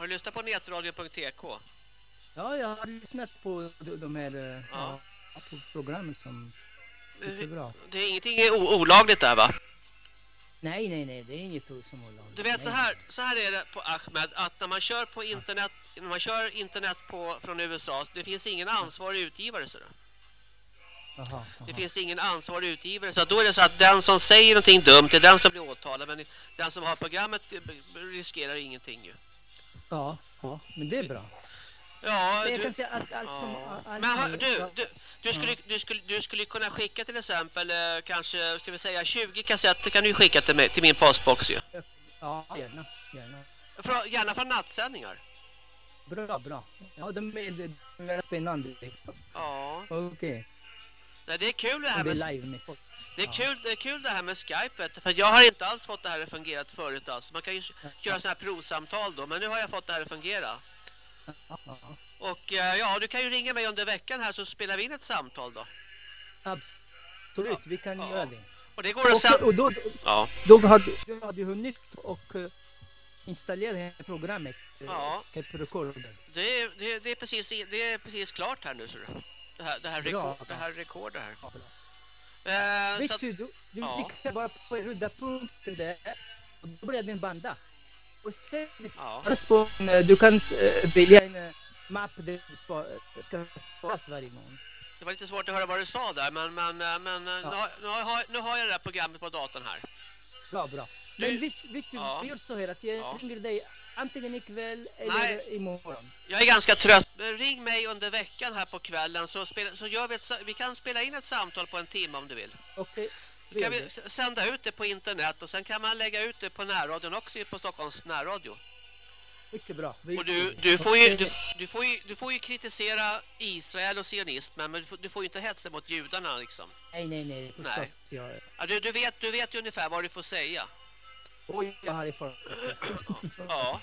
Har du lyssnat på netradio.tk? Ja, jag har lyssnat på de, här eh, Ja. ja. på programmen som är bra. Det är ingenting olagligt där va? Nej, nej, nej, det är inget som olagligt. Du vet så här, så här är det på Ahmed att när man kör på internet när man kör internet på från USA det finns ingen ansvarig utgivare så det. Jaha, Det finns ingen ansvarig utgivare så då är det så att den som säger någonting dumt är den som blir åtalad men den som har programmet riskerar ingenting ju. Ja, ja, men det är bra. Ja, Men jag du, kan säga att allt som... ja. Allt Men hör, som- du, du, du, skulle, du, skulle, du skulle kunna skicka till exempel eh, kanske ska vi säga 20 kassetter kan du skicka till, mig, till min postbox ju. Ja, gärna, gärna. Från, gärna från nattsändningar. Bra, bra. Ja, de är, de är spännande. Ja, Okej. Nej, det är kul det här det med är live med. Det är, Ja. kul, det är kul det här med Skype för jag har inte alls fått det här att fungera förut alltså. Man kan ju köra sådana här provsamtal då men nu har jag fått det här att fungera. Ja, ja. Och eh, ja, du kan ju ringa mig under veckan här så spelar vi in ett samtal då. Absolut, vi kan Ja. göra det. Och det går att sen... och då, Ja, då hade du hade hunnit och uh, installera det här programmet, uh, Ja. Skype Recorder. det är, det, det, är precis, det är precis klart här nu så du. Det här, det här, rekord, det här rekordet här. Ja, bra. Eh, Vet att, du, du, Ja. klickar bara på röda punkten där och då börjar den banda. Och sen det Ja. på eh, du kan uh, välja en mapp där du spa, ska sparas varje månad. det var lite svårt att höra vad du sa där men, men, eh, men eh, Ja. nu, har, nu, har, nu har jag det här programmet på datorn här. Bra, bra. Du- Men visst, vet du, Ja. vi gör så här att jag Ja. ringer dig antingen ikväll eller Nej. imorgon. Jag är ganska trött. Ring mig under veckan här på kvällen så, spela, så gör vi, ett, vi kan spela in ett samtal på en timme om du vill. Okej, Då kan vi sända ut det på internet och sen kan man lägga ut det på närradion också på Stockholms närradio. Mycket bra. Och du, du, får ju, du, du, får ju, du får ju kritisera Israel och sionismen men du får, du får ju inte hetsa mot judarna liksom. Nej, nej, nej. Förstås. Nej. Jag, Ja, du, du, vet, du vet ju ungefär vad du får säga. Oj, jag har det Ja.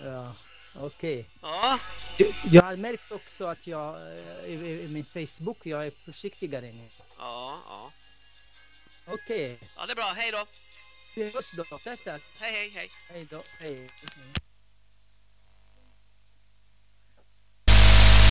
Ja, okej. Ja, Du, jag har märkt också att jag eh, i, i, i min Facebook, jag är försiktigare nu. ja, ja. Okej, Ja, det är bra. Hej då. vi hörs då. Tack, tack. Hej, hej, hej. Hej då. Hej.